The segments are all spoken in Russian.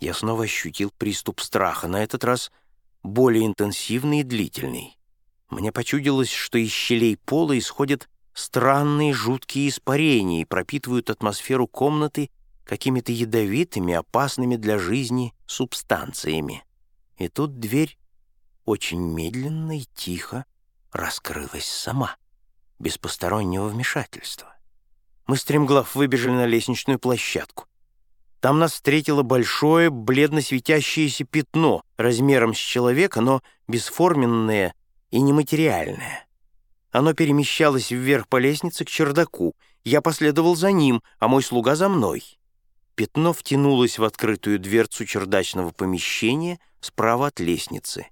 Я снова ощутил приступ страха, на этот раз более интенсивный и длительный. Мне почудилось, что из щелей пола исходят странные жуткие испарения и пропитывают атмосферу комнаты какими-то ядовитыми, опасными для жизни субстанциями. И тут дверь очень медленно и тихо раскрылась сама, без постороннего вмешательства. Мы стремглав выбежали на лестничную площадку. Там нас встретило большое, бледно светящееся пятно размером с человека, но бесформенное и нематериальное. Оно перемещалось вверх по лестнице к чердаку. Я последовал за ним, а мой слуга за мной. Пятно втянулось в открытую дверцу чердачного помещения справа от лестницы.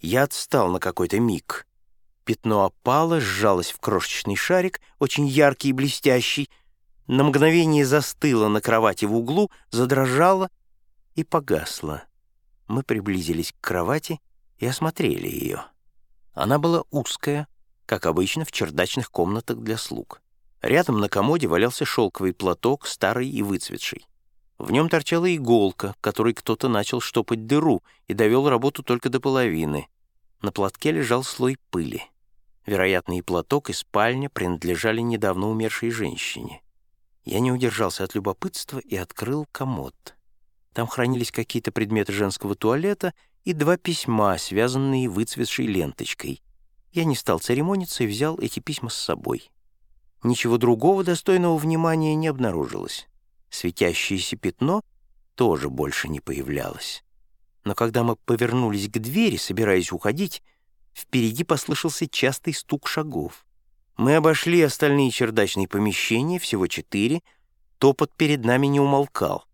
Я отстал на какой-то миг. Пятно опало, сжалось в крошечный шарик, очень яркий и блестящий, на мгновение застыло на кровати в углу, задрожало и погасло. Мы приблизились к кровати и осмотрели ее. Она была узкая, как обычно в чердачных комнатах для слуг. Рядом на комоде валялся шелковый платок, старый и выцветший. В нем торчала иголка, которой кто-то начал штопать дыру и довел работу только до половины. На платке лежал слой пыли. Вероятно, и платок, и спальня принадлежали недавно умершей женщине. Я не удержался от любопытства и открыл комод. Там хранились какие-то предметы женского туалета и два письма, связанные выцветшей ленточкой. Я не стал церемониться и взял эти письма с собой. Ничего другого достойного внимания не обнаружилось. Светящееся пятно тоже больше не появлялось. Но когда мы повернулись к двери, собираясь уходить, впереди послышался частый стук шагов. Мы обошли остальные чердачные помещения, всего четыре. Топот перед нами не умолкал.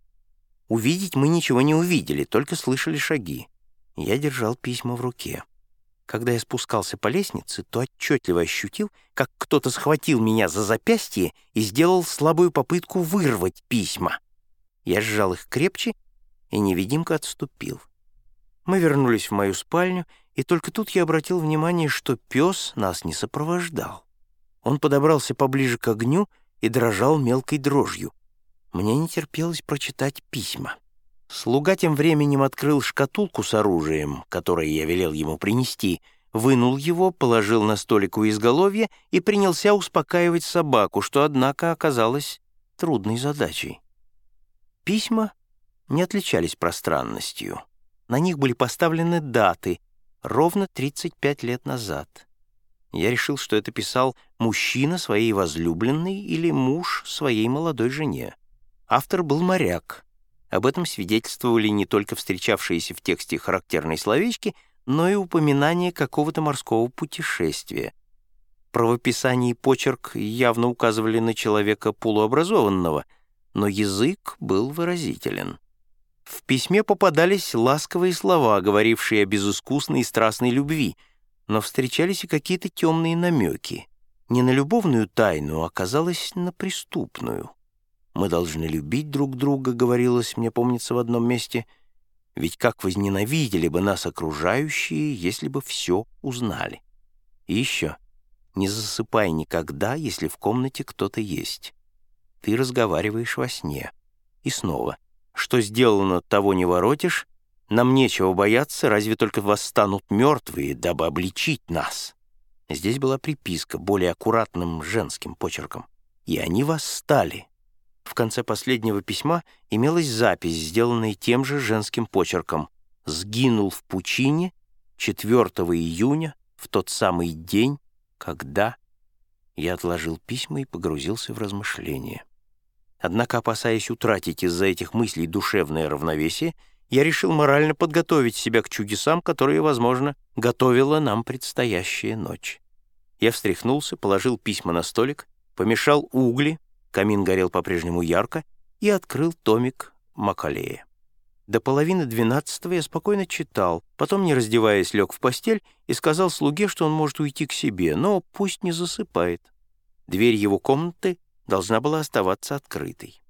Увидеть мы ничего не увидели, только слышали шаги. Я держал письма в руке. Когда я спускался по лестнице, то отчетливо ощутил, как кто-то схватил меня за запястье и сделал слабую попытку вырвать письма. Я сжал их крепче, и невидимка отступил. Мы вернулись в мою спальню, и только тут я обратил внимание, что пес нас не сопровождал. Он подобрался поближе к огню и дрожал мелкой дрожью. Мне не терпелось прочитать письма. Слуга тем временем открыл шкатулку с оружием, которое я велел ему принести, вынул его, положил на столик у изголовья и принялся успокаивать собаку, что, однако, оказалось трудной задачей. Письма не отличались пространностью. На них были поставлены даты, ровно 35 лет назад. Я решил, что это писал мужчина своей возлюбленной или муж своей молодой жене. Автор был моряк. Об этом свидетельствовали не только встречавшиеся в тексте характерные словечки, но и упоминание какого-то морского путешествия. Правописание и почерк явно указывали на человека полуобразованного, но язык был выразителен. В письме попадались ласковые слова, говорившие о безыскусной и страстной любви — но встречались и какие-то темные намеки. Не на любовную тайну, а казалось на преступную. «Мы должны любить друг друга», — говорилось мне, помнится, в одном месте, «ведь как возненавидели бы нас окружающие, если бы все узнали». И еще, не засыпай никогда, если в комнате кто-то есть. Ты разговариваешь во сне. И снова, что сделано, того не воротишь, нам нечего бояться, разве только восстанут мертвые, дабы обличить нас. Здесь была приписка более аккуратным женским почерком. И они восстали. В конце последнего письма имелась запись, сделанная тем же женским почерком. «Сгинул в пучине 4 июня, в тот самый день, когда...» Я отложил письма и погрузился в размышления. Однако, опасаясь утратить из-за этих мыслей душевное равновесие, я решил морально подготовить себя к чудесам, которые, возможно, готовила нам предстоящая ночь. Я встряхнулся, положил письма на столик, помешал угли, камин горел по-прежнему ярко, и открыл томик Макалея. До половины двенадцатого я спокойно читал, потом, не раздеваясь, лег в постель и сказал слуге, что он может уйти к себе, но пусть не засыпает. Дверь его комнаты должна была оставаться открытой.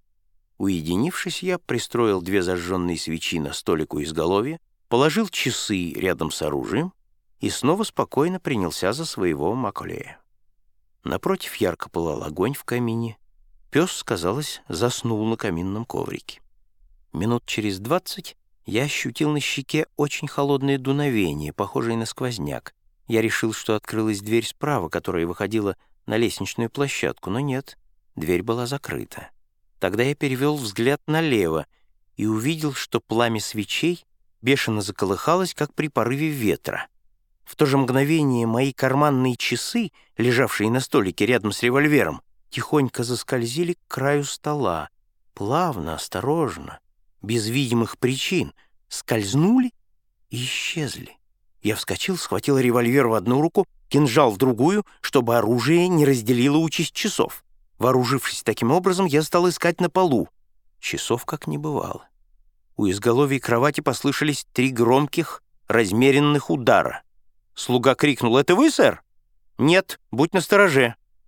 Уединившись, я пристроил две зажженные свечи на столик у изголовья, положил часы рядом с оружием и снова спокойно принялся за своего Маколея. Напротив ярко пылал огонь в камине. Пес, казалось, заснул на каминном коврике. Минут через двадцать я ощутил на щеке очень холодное дуновение, похожее на сквозняк. Я решил, что открылась дверь справа, которая выходила на лестничную площадку, но нет, дверь была закрыта. Тогда я перевел взгляд налево и увидел, что пламя свечей бешено заколыхалось, как при порыве ветра. В то же мгновение мои карманные часы, лежавшие на столике рядом с револьвером, тихонько заскользили к краю стола, плавно, осторожно, без видимых причин, скользнули и исчезли. Я вскочил, схватил револьвер в одну руку, кинжал в другую, чтобы оружие не разделило участь часов. Вооружившись таким образом, я стал искать на полу. Часов как не бывало. У изголовья кровати послышались три громких, размеренных удара. Слуга крикнул «Это вы, сэр?» «Нет, будь настороже».